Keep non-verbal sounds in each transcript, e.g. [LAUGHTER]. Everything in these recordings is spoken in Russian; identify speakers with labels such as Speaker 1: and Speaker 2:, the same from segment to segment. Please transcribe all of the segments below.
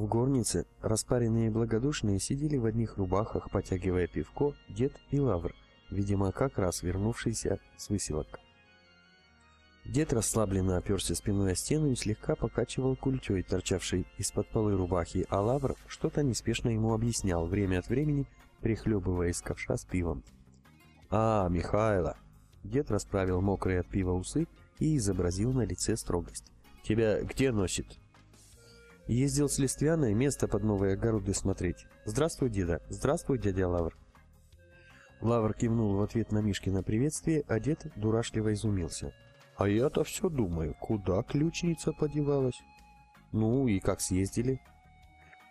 Speaker 1: В горнице, распаренные и благодушные, сидели в одних рубахах, потягивая пивко, дед и лавр, видимо, как раз вернувшийся с выселок. Дед расслабленно оперся спиной о стену и слегка покачивал культей, торчавшей из-под полы рубахи, а лавр что-то неспешно ему объяснял, время от времени прихлебывая из ковша с пивом. «А, Михайло!» Дед расправил мокрые от пива усы и изобразил на лице строгость. «Тебя где носит?» Ездил с Листвяной место под новые огороды смотреть. «Здравствуй, деда!» «Здравствуй, дядя Лавр!» Лавр кивнул в ответ на Мишкино приветствие, а дед дурашливо изумился. «А я-то все думаю, куда ключница подевалась?» «Ну и как съездили?»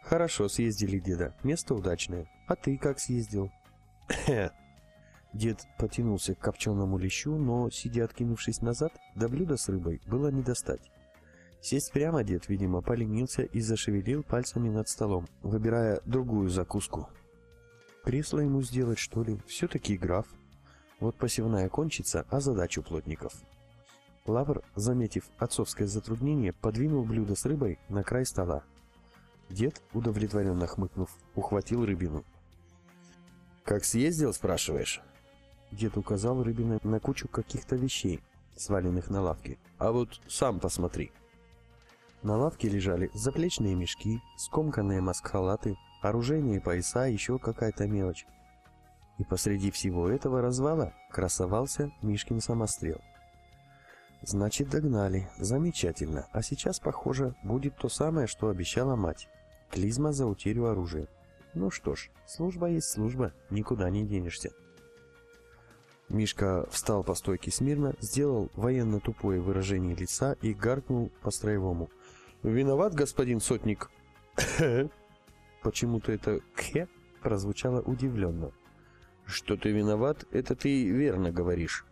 Speaker 1: «Хорошо съездили, деда. Место удачное. А ты как съездил?» [CLEARS THROAT] Дед потянулся к копченому лещу, но, сидя откинувшись назад, до блюда с рыбой было не достать. Сесть прямо дед, видимо, поленился и зашевелил пальцами над столом, выбирая другую закуску. Кресло ему сделать, что ли? Все-таки граф. Вот посевная кончится, а задачу плотников. Лавр, заметив отцовское затруднение, подвинул блюдо с рыбой на край стола. Дед, удовлетворенно хмыкнув, ухватил рыбину. «Как съездил, спрашиваешь?» Дед указал рыбиной на кучу каких-то вещей, сваленных на лавке. «А вот сам посмотри». На лавке лежали заплечные мешки, скомканные маскхалаты, оружейные пояса, еще какая-то мелочь. И посреди всего этого развала красовался Мишкин самострел. Значит, догнали. Замечательно. А сейчас, похоже, будет то самое, что обещала мать. Клизма за утерю оружия. Ну что ж, служба есть служба, никуда не денешься. Мишка встал по стойке смирно, сделал военно тупое выражение лица и гаркнул по-строевому. «Виноват, господин сотник!» [LAUGHS] Почему-то это «кхе» прозвучало удивленно. «Что ты виноват, это ты верно говоришь».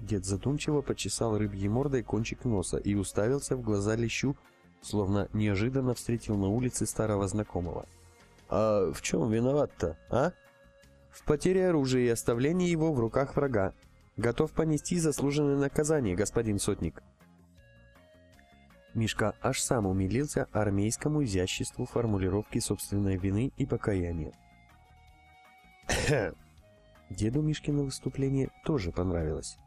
Speaker 1: Дед задумчиво почесал рыбьей мордой кончик носа и уставился в глаза лещу, словно неожиданно встретил на улице старого знакомого. «А в чем виноват-то, а?» «В потере оружия и оставлении его в руках врага. Готов понести заслуженное наказание, господин сотник». Мишка аж сам умилился армейскому изяществу формулировки собственной вины и покаяния. [COUGHS] Деду Мишкино выступление тоже понравилось.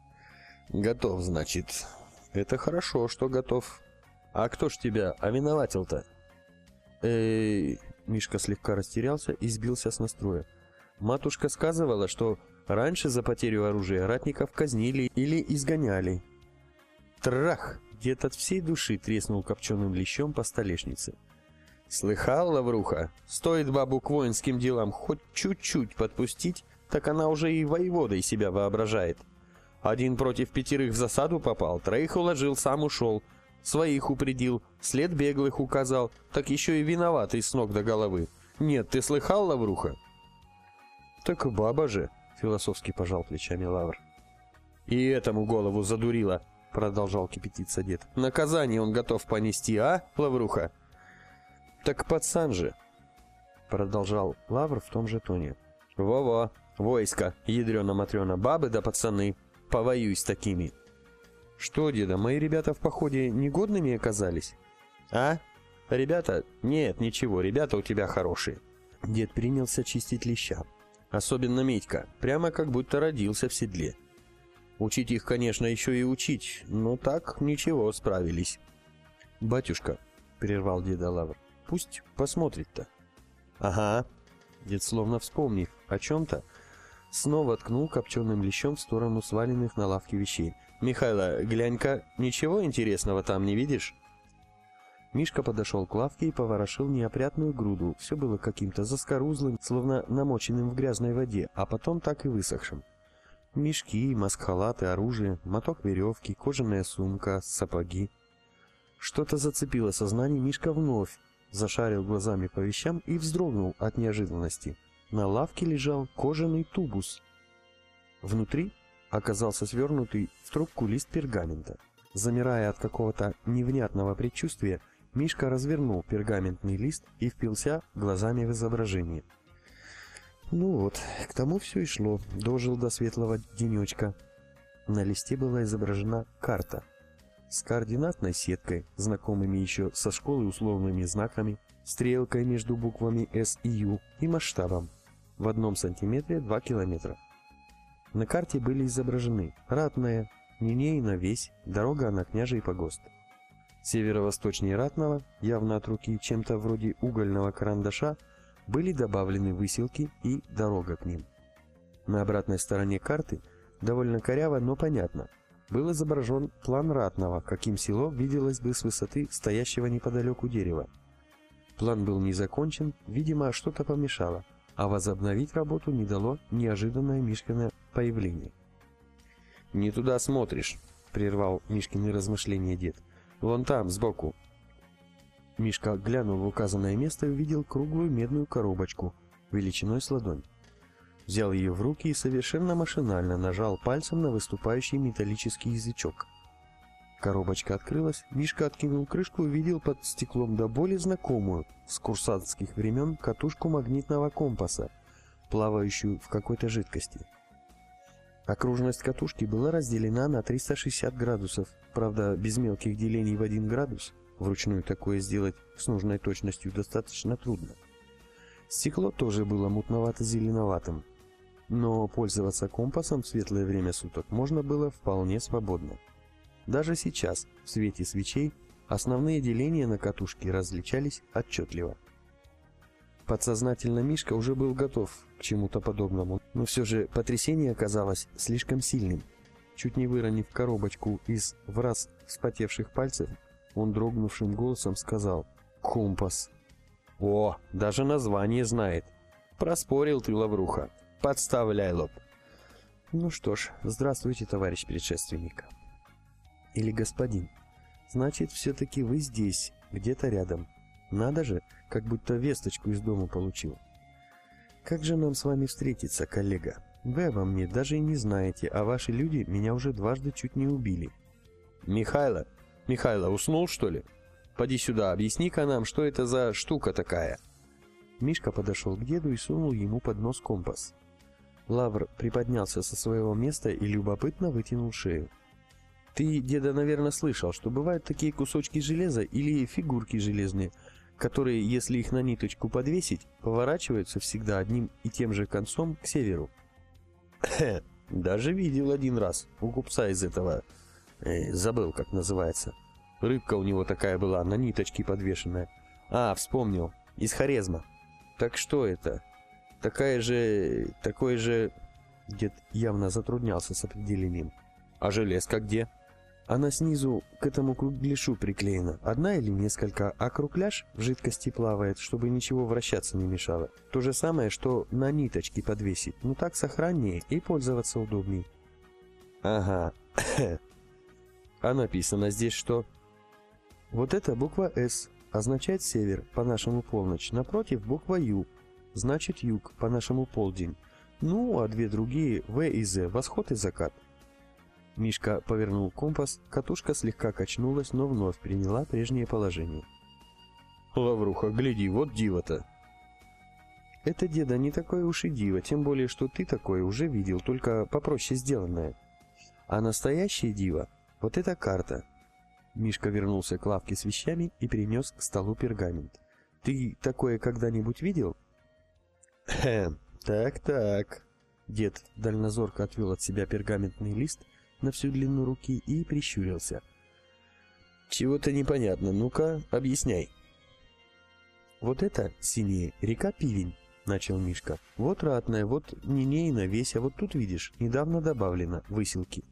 Speaker 1: «Готов, значит. Это хорошо, что готов. А кто ж тебя овиноватил-то?» Эй, Мишка слегка растерялся и сбился с настроя. Матушка сказывала, что раньше за потерю оружия ратников казнили или изгоняли. Трах! Дед от всей души треснул копченым лещом по столешнице. «Слыхал, Лавруха? Стоит бабу к воинским делам хоть чуть-чуть подпустить, так она уже и воеводой себя воображает. Один против пятерых в засаду попал, троих уложил, сам ушел, своих упредил, след беглых указал, так еще и виноватый с ног до головы. Нет, ты слыхал, Лавруха?» «Так баба же», — философски пожал плечами Лавр. «И этому голову задурила», — продолжал кипятиться дед. «Наказание он готов понести, а, Лавруха?» «Так пацан же!» Продолжал Лавр в том же тоне. «Во-во, войско, ядрена-матрена, бабы да пацаны, повоюй с такими!» «Что, деда, мои ребята в походе негодными оказались?» «А? Ребята? Нет, ничего, ребята у тебя хорошие». Дед принялся чистить леща. Особенно Митька, прямо как будто родился в седле. Учить их, конечно, еще и учить, но так ничего, справились. «Батюшка», — прервал деда Лавр, — «пусть посмотрит-то». «Ага». Дед, словно вспомнив о чем-то, снова ткнул копченым лещом в сторону сваленных на лавке вещей. «Михайло, глянь-ка, ничего интересного там не видишь?» Мишка подошел к лавке и поворошил неопрятную груду. Все было каким-то заскорузлым, словно намоченным в грязной воде, а потом так и высохшим. Мешки, маскхалаты, оружие, моток веревки, кожаная сумка, сапоги. Что-то зацепило сознание Мишка вновь, зашарил глазами по вещам и вздрогнул от неожиданности. На лавке лежал кожаный тубус. Внутри оказался свернутый в трубку лист пергамента. Замирая от какого-то невнятного предчувствия, Мишка развернул пергаментный лист и впился глазами в изображение. Ну вот, к тому все и шло, дожил до светлого денечка. На листе была изображена карта. с координатной сеткой, знакомыми еще со школы условными знаками, стрелкой между буквами S и U и масштабом. В одном сантиметре 2 километра. На карте были изображены Ратная, Нинейна Весь, дорога на Княжий погост. Северо-восточнее Ратного, явно от руки чем-то вроде угольного карандаша, были добавлены выселки и дорога к ним. На обратной стороне карты, довольно коряво, но понятно, был изображен план Ратного, каким село виделось бы с высоты стоящего неподалеку дерева. План был не закончен, видимо, что-то помешало, а возобновить работу не дало неожиданное Мишкино появление. «Не туда смотришь», — прервал Мишкины размышления дед. «Вон там, сбоку». Мишка глянул в указанное место и увидел круглую медную коробочку, величиной с ладонь. Взял ее в руки и совершенно машинально нажал пальцем на выступающий металлический язычок. Коробочка открылась, Мишка откинул крышку и увидел под стеклом до боли знакомую, с курсантских времен, катушку магнитного компаса, плавающую в какой-то жидкости. Окружность катушки была разделена на 360 градусов, правда, без мелких делений в 1 градус. Вручную такое сделать с нужной точностью достаточно трудно. Стекло тоже было мутновато-зеленоватым, но пользоваться компасом в светлое время суток можно было вполне свободно. Даже сейчас, в свете свечей, основные деления на катушке различались отчетливо. Подсознательно Мишка уже был готов к чему-то подобному, но все же потрясение оказалось слишком сильным. Чуть не выронив коробочку из в раз вспотевших пальцев, он дрогнувшим голосом сказал «Компас». «О, даже название знает. Проспорил ты, Лавруха. Подставляй лоб». «Ну что ж, здравствуйте, товарищ предшественник». «Или господин. Значит, все-таки вы здесь, где-то рядом. Надо же, как будто весточку из дома получил. Как же нам с вами встретиться, коллега? Вы обо мне даже и не знаете, а ваши люди меня уже дважды чуть не убили. Михайло, Михайло, уснул что ли? Поди сюда, объясни-ка нам, что это за штука такая. Мишка подошел к деду и сунул ему под нос компас. Лавр приподнялся со своего места и любопытно вытянул шею. Ты, деда, наверное, слышал, что бывают такие кусочки железа или фигурки железные, которые, если их на ниточку подвесить, поворачиваются всегда одним и тем же концом к северу. [CLEARS THROAT] Даже видел один раз у купца из этого... Э, забыл, как называется. Рыбка у него такая была, на ниточке подвешенная. А, вспомнил. Из Хорезма. Так что это? Такая же... Такой же... Дед явно затруднялся с определением. А железка где? Она снизу к этому кругляшу приклеена. Одна или несколько, а кругляш в жидкости плавает, чтобы ничего вращаться не мешало. То же самое, что на ниточке подвесить. Ну так сохраннее и пользоваться удобней. Ага. [LAUGHS] а написано здесь что? Вот это буква «С» означает север, по-нашему полночь. Напротив буква «Ю», значит юг, по-нашему полдень. Ну, а две другие «В» и «З» — восход и закат. Мишка повернул компас, катушка слегка качнулась, но вновь приняла прежнее положение. «Лавруха, гляди, вот диво-то!» «Это, деда, не такое уж и диво, тем более, что ты такое уже видел, только попроще сделанное. А настоящее диво — вот эта карта». Мишка вернулся к лавке с вещами и принес к столу пергамент. «Ты такое когда-нибудь видел?» «Хм, так-так». Дед дальнозорко отвел от себя пергаментный лист — на всю длину руки и прищурился. «Чего-то непонятно. Ну-ка, объясняй». «Вот это, синее, река Пивень», — начал Мишка. «Вот ратная, вот Нинейна, весь, а вот тут, видишь, недавно добавлено выселки.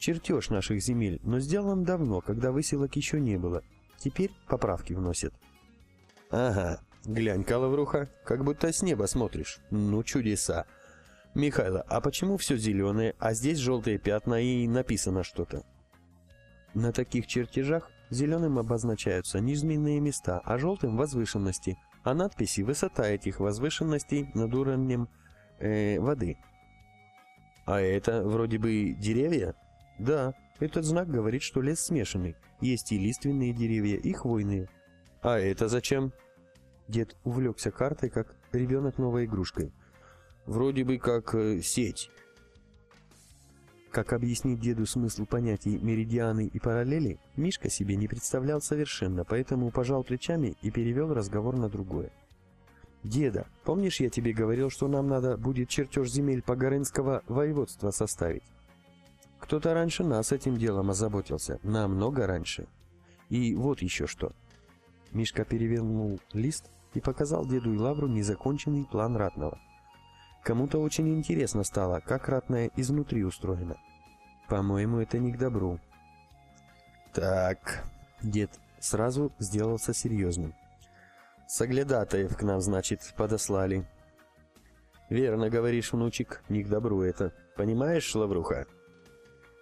Speaker 1: Чертеж наших земель, но сделан давно, когда выселок еще не было. Теперь поправки вносят». «Ага, глянь-ка, Лавруха, как будто с неба смотришь. Ну, чудеса. «Михайло, а почему все зеленое, а здесь желтые пятна и написано что-то?» На таких чертежах зеленым обозначаются низменные места, а желтым – возвышенности, а надписи – высота этих возвышенностей над уровнем э, воды. А это вроде бы деревья? Да, этот знак говорит, что лес смешанный. Есть и лиственные деревья, и хвойные. А это зачем? Дед увлекся картой, как ребенок новой игрушкой. Вроде бы как э, сеть. Как объяснить деду смысл понятий меридианы и параллели, Мишка себе не представлял совершенно, поэтому пожал плечами и перевел разговор на другое. «Деда, помнишь, я тебе говорил, что нам надо будет чертеж земель Погорынского воеводства составить? Кто-то раньше нас этим делом озаботился, намного раньше. И вот еще что». Мишка перевернул лист и показал деду и Лавру незаконченный план ратного. Кому-то очень интересно стало, как ратная изнутри устроена. По-моему, это не к добру. Так, дед сразу сделался серьезным. Соглядатаев к нам, значит, подослали. Верно говоришь, внучек, не к добру это. Понимаешь, Лавруха?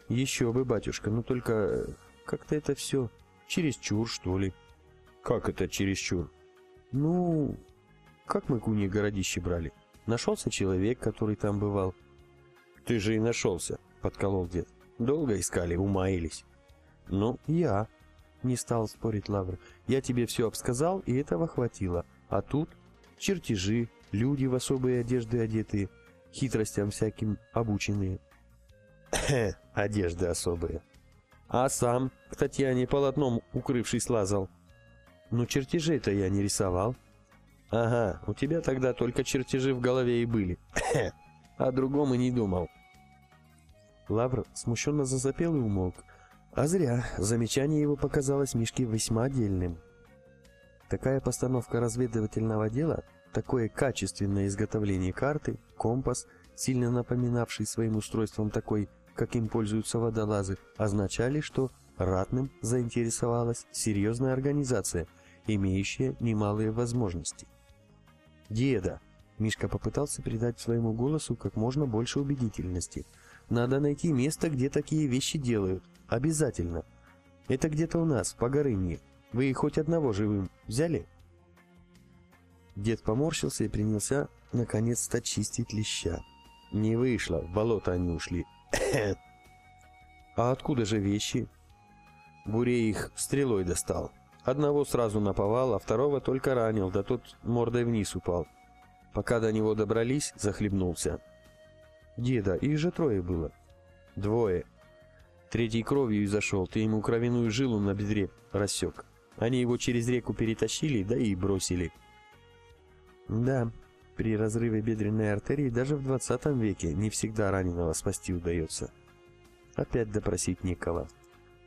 Speaker 1: Еще бы, батюшка, ну только как-то это все чересчур, что ли. Как это чересчур? Ну, как мы куни городище брали? Нашелся человек, который там бывал. Ты же и нашелся, подколол дед. Долго искали, умаились. Ну, я. Не стал спорить Лавр. Я тебе все обсказал, и этого хватило. А тут чертежи, люди в особые одежды одетые, хитростям всяким обученные. [COUGHS] одежды особые. А сам к Татьяне полотном укрывшись лазал. Ну, чертежей-то я не рисовал. Ага, у тебя тогда только чертежи в голове и были. [LAUGHS] О другом и не думал. Лавр смущенно зазапел и умолк. А зря, замечание его показалось Мишке весьма дельным. Такая постановка разведывательного дела, такое качественное изготовление карты, компас, сильно напоминавший своим устройством такой, каким пользуются водолазы, означали, что ратным заинтересовалась серьезная организация, имеющая немалые возможности. «Деда!» Мишка попытался придать своему голосу как можно больше убедительности. «Надо найти место, где такие вещи делают. Обязательно. Это где-то у нас, по Горынье. Вы хоть одного живым взяли?» Дед поморщился и принялся наконец-то чистить леща. «Не вышло, в болото они ушли». [COUGHS] «А откуда же вещи?» Бурей их стрелой достал. Одного сразу наповал, а второго только ранил, да тот мордой вниз упал. Пока до него добрались, захлебнулся. Деда, их же трое было. Двое. Третий кровью изошел, ты ему кровяную жилу на бедре рассек. Они его через реку перетащили, да и бросили. Да, при разрыве бедренной артерии даже в 20 веке не всегда раненого спасти удается. Опять допросить некого.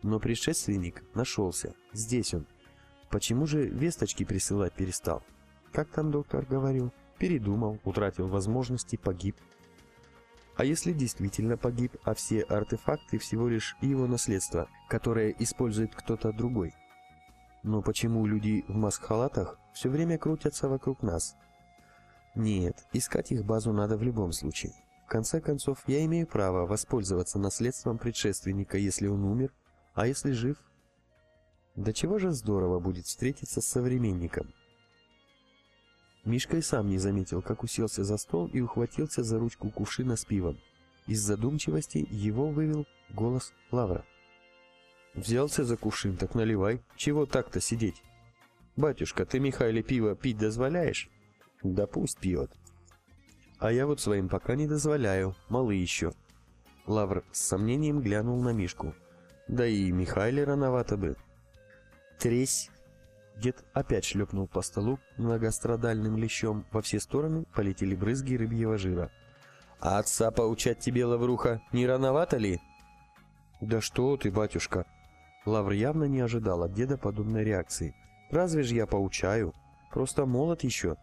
Speaker 1: Но предшественник нашелся. Здесь он. Почему же весточки присылать перестал? Как там доктор говорил? Передумал, утратил возможности, погиб. А если действительно погиб, а все артефакты всего лишь его наследство, которое использует кто-то другой? Но почему люди в маск-халатах все время крутятся вокруг нас? Нет, искать их базу надо в любом случае. В конце концов, я имею право воспользоваться наследством предшественника, если он умер, а если жив, да чего же здорово будет встретиться с современником. Мишка и сам не заметил, как уселся за стол и ухватился за ручку кувшина с пивом. Из задумчивости его вывел голос Лавра. «Взялся за кувшин, так наливай. Чего так-то сидеть? Батюшка, ты Михайле пиво пить дозволяешь?» «Да пусть пьет». «А я вот своим пока не дозволяю, малы еще». Лавр с сомнением глянул на Мишку. «Да и Михайле рановато бы». Тресь. Дед опять шлепнул по столу многострадальным лещом. Во все стороны полетели брызги рыбьего жира. «А отца поучать тебе, Лавруха, не рановато ли?» «Да что ты, батюшка!» Лавр явно не ожидал от деда подобной реакции. «Разве ж я поучаю? Просто молод еще».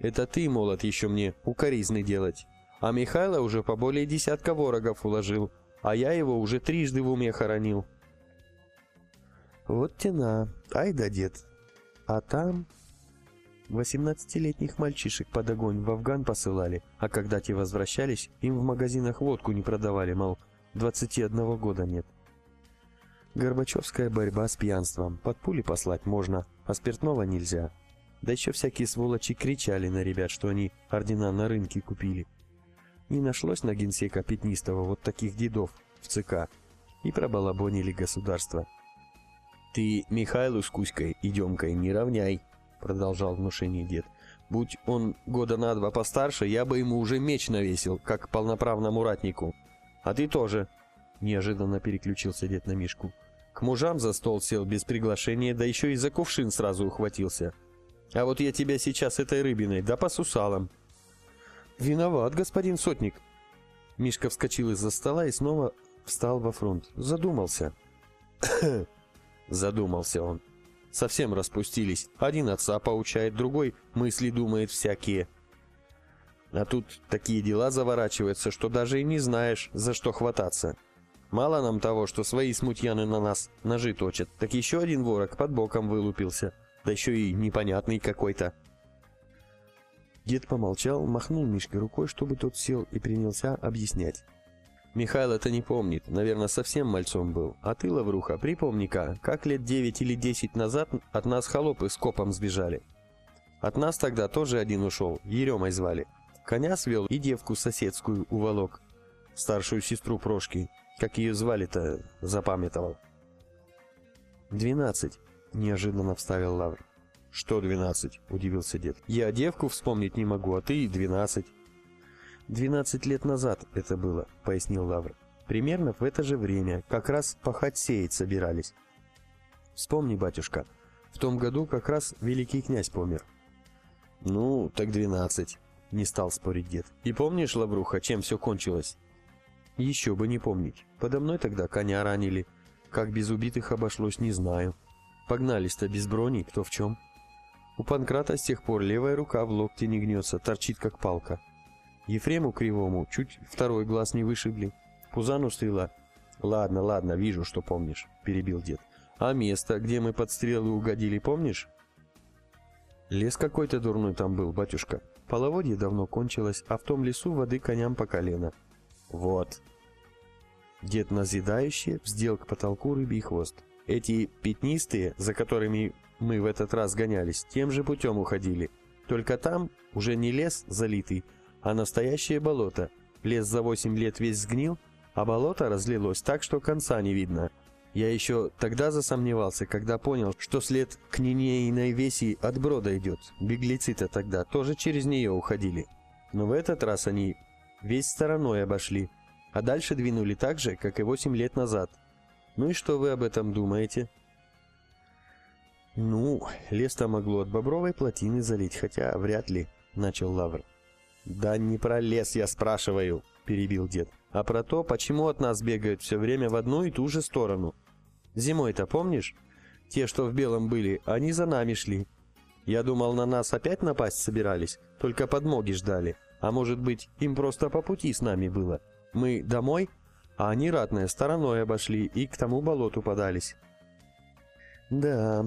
Speaker 1: «Это ты, молод, еще мне укоризны делать. А Михайло уже по более десятка ворогов уложил, а я его уже трижды в уме хоронил». Вот тена, ай да дед. А там... Восемнадцатилетних мальчишек под огонь в Афган посылали, а когда те возвращались, им в магазинах водку не продавали, мол, 21 года нет. Горбачевская борьба с пьянством. Под пули послать можно, а спиртного нельзя. Да еще всякие сволочи кричали на ребят, что они ордена на рынке купили. Не нашлось на генсека Пятнистого вот таких дедов в ЦК. И пробалабонили государство. «Ты Михайлу с Кузькой идемкой не равняй», — продолжал внушение дед. «Будь он года на два постарше, я бы ему уже меч навесил, как полноправному ратнику. А ты тоже. Неожиданно переключился дед на Мишку. К мужам за стол сел без приглашения, да еще и за кувшин сразу ухватился. А вот я тебя сейчас этой рыбиной, да по сусалам. Виноват, господин сотник. Мишка вскочил из-за стола и снова встал во фронт. Задумался. [COUGHS] Задумался он. Совсем распустились. Один отца поучает, другой мысли думает всякие. А тут такие дела заворачиваются, что даже и не знаешь, за что хвататься. Мало нам того, что свои смутьяны на нас ножи точат, так еще один ворог под боком вылупился. Да еще и непонятный какой-то. Дед помолчал, махнул Мишке рукой, чтобы тот сел и принялся объяснять. Михаил это не помнит, наверное, совсем мальцом был. А ты, Лавруха, припомни-ка, как лет девять или десять назад от нас холопы с копом сбежали. От нас тогда тоже один ушел, Еремой звали. Коня свел и девку соседскую уволок, старшую сестру Прошки. Как ее звали-то, запамятовал. «Двенадцать», — неожиданно вставил Лавр. «Что двенадцать?» — удивился дед. «Я девку вспомнить не могу, а ты двенадцать». «Двенадцать лет назад это было», — пояснил Лавр. «Примерно в это же время, как раз пахать сеять собирались. Вспомни, батюшка, в том году как раз великий князь помер». «Ну, так двенадцать», — не стал спорить дед. «И помнишь, Лавруха, чем все кончилось?» Еще бы не помнить. Подо мной тогда коня ранили. Как без убитых обошлось, не знаю. Погнались-то без брони, кто в чем. У Панкрата с тех пор левая рука в локте не гнется, торчит как палка. Ефрему Кривому чуть второй глаз не вышибли. Пузану стрела. «Ладно, ладно, вижу, что помнишь», — перебил дед. «А место, где мы под стрелы угодили, помнишь?» «Лес какой-то дурной там был, батюшка. Половодье давно кончилось, а в том лесу воды коням по колено. Вот. Дед назидающий вздел к потолку рыбий хвост. Эти пятнистые, за которыми мы в этот раз гонялись, тем же путем уходили. Только там уже не лес залитый, а настоящее болото. Лес за восемь лет весь сгнил, а болото разлилось так, что конца не видно. Я еще тогда засомневался, когда понял, что след к Нинейной веси от брода идет. Беглецы-то тогда тоже через нее уходили. Но в этот раз они весь стороной обошли, а дальше двинули так же, как и 8 лет назад. Ну и что вы об этом думаете? Ну, лес-то могло от Бобровой плотины залить, хотя вряд ли, начал Лавр. Да не про лес я спрашиваю, перебил дед, а про то, почему от нас бегают все время в одну и ту же сторону. Зимой-то помнишь? Те, что в белом были, они за нами шли. Я думал, на нас опять напасть собирались, только подмоги ждали. А может быть, им просто по пути с нами было. Мы домой, а они ратные стороной обошли и к тому болоту подались. Да,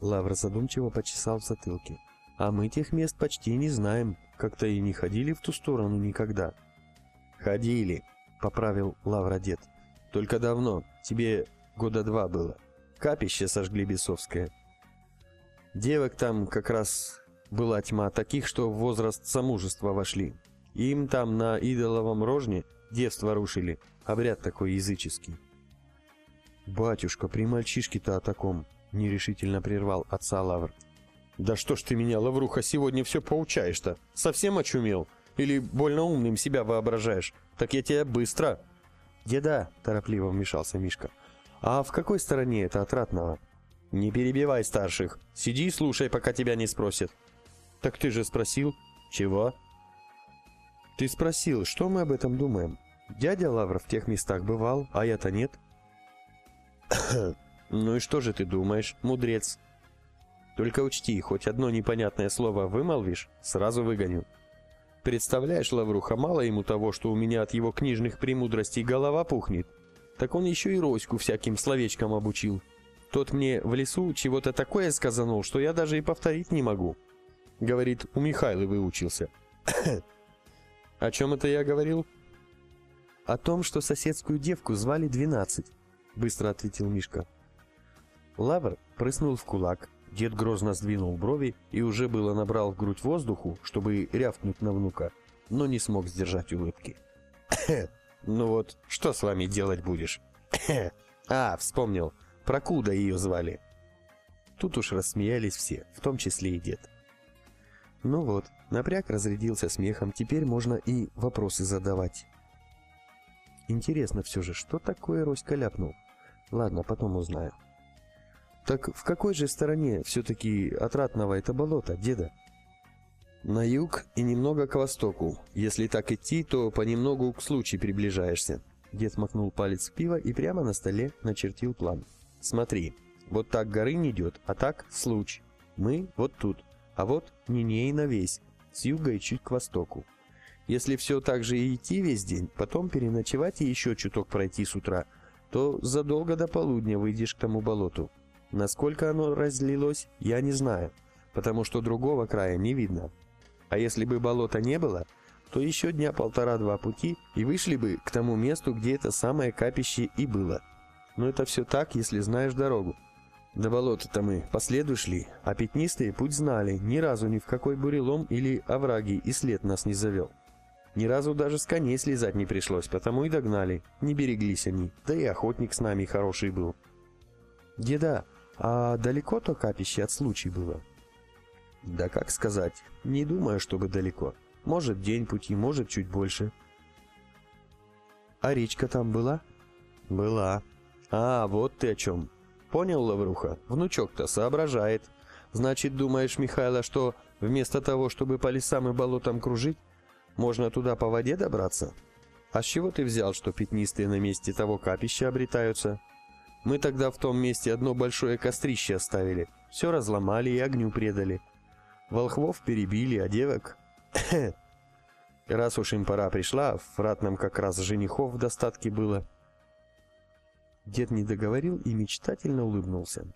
Speaker 1: Лавр задумчиво почесал в затылке. А мы тех мест почти не знаем, как-то и не ходили в ту сторону никогда. Ходили, поправил Лавра дед. Только давно, тебе года два было. Капище сожгли бесовское. Девок там как раз была тьма таких, что в возраст замужества вошли. Им там на идоловом рожне девство рушили, обряд такой языческий. «Батюшка, при мальчишке-то о таком!» — нерешительно прервал отца Лавр. «Да что ж ты меня, Лавруха, сегодня все поучаешь-то? Совсем очумел? Или больно умным себя воображаешь? Так я тебя быстро...» «Деда!» — торопливо вмешался Мишка. «А в какой стороне это от ратного?» «Не перебивай старших. Сиди и слушай, пока тебя не спросят. «Так ты же спросил?» «Чего?» «Ты спросил, что мы об этом думаем? Дядя Лавр в тех местах бывал, а я-то нет». [COUGHS] «Ну и что же ты думаешь, мудрец?» «Только учти, хоть одно непонятное слово вымолвишь, сразу выгоню». «Представляешь, Лавруха, мало ему того, что у меня от его книжных премудростей голова пухнет, так он еще и Роську всяким словечкам обучил. Тот мне в лесу чего-то такое сказанул, что я даже и повторить не могу». Говорит, у Михайлы выучился. [COUGHS] О чем это я говорил? О том, что соседскую девку звали Двенадцать, быстро ответил Мишка. Лавр прыснул в кулак, дед грозно сдвинул брови и уже было набрал в грудь воздуху, чтобы рявкнуть на внука, но не смог сдержать улыбки. «Ну вот, что с вами делать будешь?» «А, вспомнил, про Куда ее звали». Тут уж рассмеялись все, в том числе и дед. Ну вот, напряг разрядился смехом, теперь можно и вопросы задавать. Интересно все же, что такое Роська ляпнул? Ладно, потом узнаю. Так в какой же стороне все-таки от Ратного это болото, деда? На юг и немного к востоку. Если так идти, то понемногу к случаю приближаешься. Дед макнул палец в пиво и прямо на столе начертил план. Смотри, вот так горы не идет, а так случ. Мы вот тут, а вот Ниней на весь, с юга и чуть к востоку. Если все так же и идти весь день, потом переночевать и еще чуток пройти с утра, то задолго до полудня выйдешь к тому болоту. Насколько оно разлилось, я не знаю, потому что другого края не видно. А если бы болота не было, то еще дня полтора-два пути и вышли бы к тому месту, где это самое капище и было. Но это все так, если знаешь дорогу. До болота-то мы последуй шли, а пятнистые путь знали, ни разу ни в какой бурелом или овраги и след нас не завел. Ни разу даже с коней слезать не пришлось, потому и догнали, не береглись они, да и охотник с нами хороший был. «Деда, а далеко то капище от случая было?» Да как сказать, не думаю, чтобы далеко. Может, день пути, может, чуть больше. А речка там была? Была. А, вот ты о чем. Понял, Лавруха? Внучок-то соображает. Значит, думаешь, Михайло, что вместо того, чтобы по лесам и болотам кружить, можно туда по воде добраться? А с чего ты взял, что пятнистые на месте того капища обретаются? Мы тогда в том месте одно большое кострище оставили, все разломали и огню предали. Волхвов перебили, а девок... [COUGHS] Раз уж им пора пришла, в ратном как раз женихов в достатке было. Дед не договорил и мечтательно улыбнулся.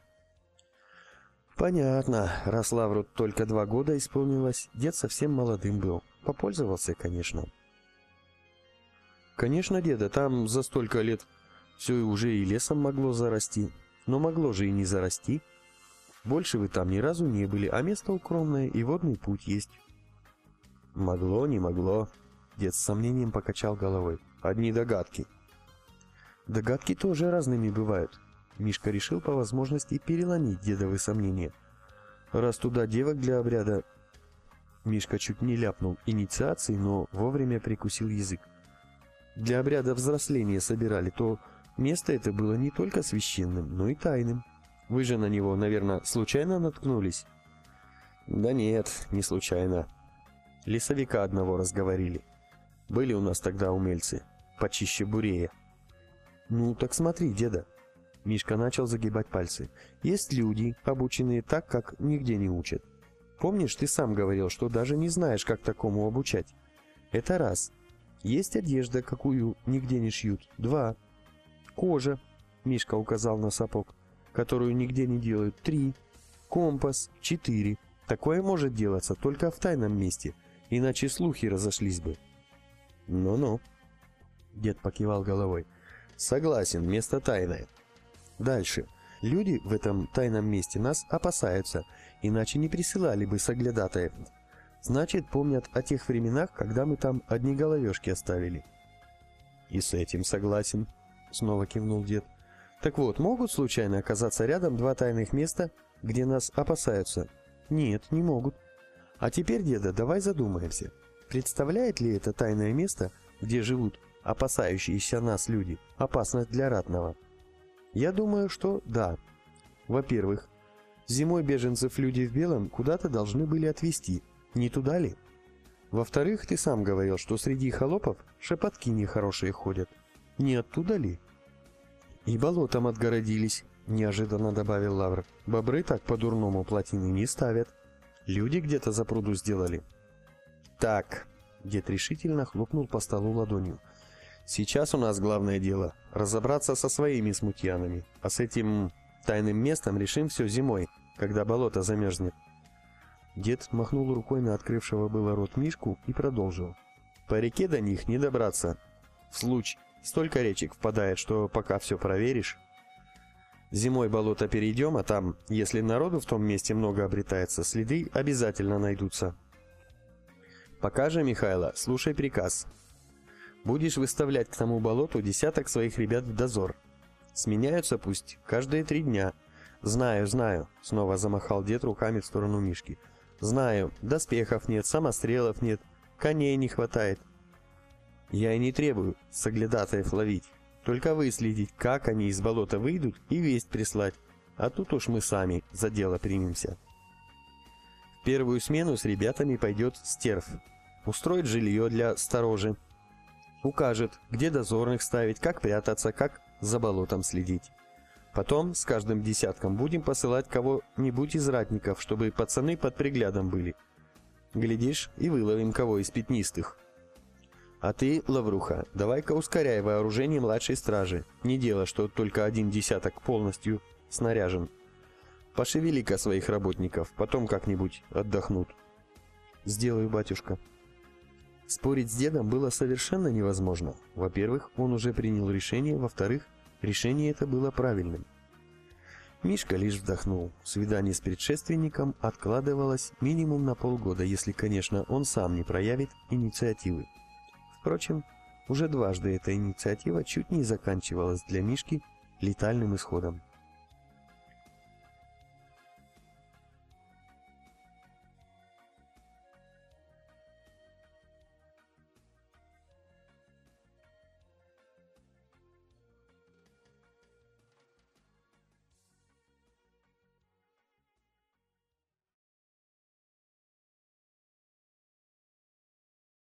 Speaker 1: Понятно, раз Лавру только два года исполнилось, дед совсем молодым был. Попользовался, конечно. Конечно, деда, там за столько лет все уже и лесом могло зарасти. Но могло же и не зарасти. Больше вы там ни разу не были, а место укромное и водный путь есть. Могло, не могло. Дед с сомнением покачал головой. Одни догадки. Догадки тоже разными бывают. Мишка решил по возможности переломить дедовы сомнения. Раз туда девок для обряда... Мишка чуть не ляпнул инициации, но вовремя прикусил язык. Для обряда взросления собирали, то место это было не только священным, но и тайным. Вы же на него, наверное, случайно наткнулись? Да нет, не случайно. Лесовика одного разговорили. Были у нас тогда умельцы, почище Бурея. Ну, так смотри, деда. Мишка начал загибать пальцы. Есть люди, обученные так, как нигде не учат. Помнишь, ты сам говорил, что даже не знаешь, как такому обучать? Это раз. Есть одежда, какую нигде не шьют. Два. Кожа. Мишка указал на сапог которую нигде не делают, три. Компас, четыре. Такое может делаться только в тайном месте, иначе слухи разошлись бы. Ну-ну. Дед покивал головой. Согласен, место тайное. Дальше. Люди в этом тайном месте нас опасаются, иначе не присылали бы соглядатаев. Значит, помнят о тех временах, когда мы там одни головешки оставили. И с этим согласен, снова кивнул дед. Так вот, могут случайно оказаться рядом два тайных места, где нас опасаются? Нет, не могут. А теперь, деда, давай задумаемся. Представляет ли это тайное место, где живут опасающиеся нас люди, опасность для ратного? Я думаю, что да. Во-первых, зимой беженцев люди в белом куда-то должны были отвезти. Не туда ли? Во-вторых, ты сам говорил, что среди холопов шепотки нехорошие ходят. Не оттуда ли? «И болотом отгородились», — неожиданно добавил Лавр. «Бобры так по-дурному плотины не ставят. Люди где-то за пруду сделали». «Так», — дед решительно хлопнул по столу ладонью. «Сейчас у нас главное дело — разобраться со своими смутьянами, а с этим тайным местом решим все зимой, когда болото замерзнет». Дед махнул рукой на открывшего было рот Мишку и продолжил. «По реке до них не добраться. В случае, Столько речек впадает, что пока все проверишь. Зимой болото перейдем, а там, если народу в том месте много обретается, следы обязательно найдутся. Пока же, Михайло, слушай приказ. Будешь выставлять к тому болоту десяток своих ребят в дозор. Сменяются пусть каждые три дня. Знаю, знаю, снова замахал дед руками в сторону Мишки. Знаю, доспехов нет, самострелов нет, коней не хватает. Я и не требую соглядатаев ловить, только выследить, как они из болота выйдут и весть прислать, а тут уж мы сами за дело примемся. В первую смену с ребятами пойдет стерв, устроит жилье для сторожи, укажет, где дозорных ставить, как прятаться, как за болотом следить. Потом с каждым десятком будем посылать кого-нибудь из ратников, чтобы пацаны под приглядом были. Глядишь, и выловим кого из пятнистых. А ты, Лавруха, давай-ка ускоряй вооружение младшей стражи. Не дело, что только один десяток полностью снаряжен. Пошевели-ка своих работников, потом как-нибудь отдохнут. Сделаю, батюшка. Спорить с дедом было совершенно невозможно. Во-первых, он уже принял решение, во-вторых, решение это было правильным. Мишка лишь вздохнул. Свидание с предшественником откладывалось минимум на полгода, если, конечно, он сам не проявит инициативы. Впрочем, уже дважды эта инициатива чуть не заканчивалась для Мишки летальным исходом.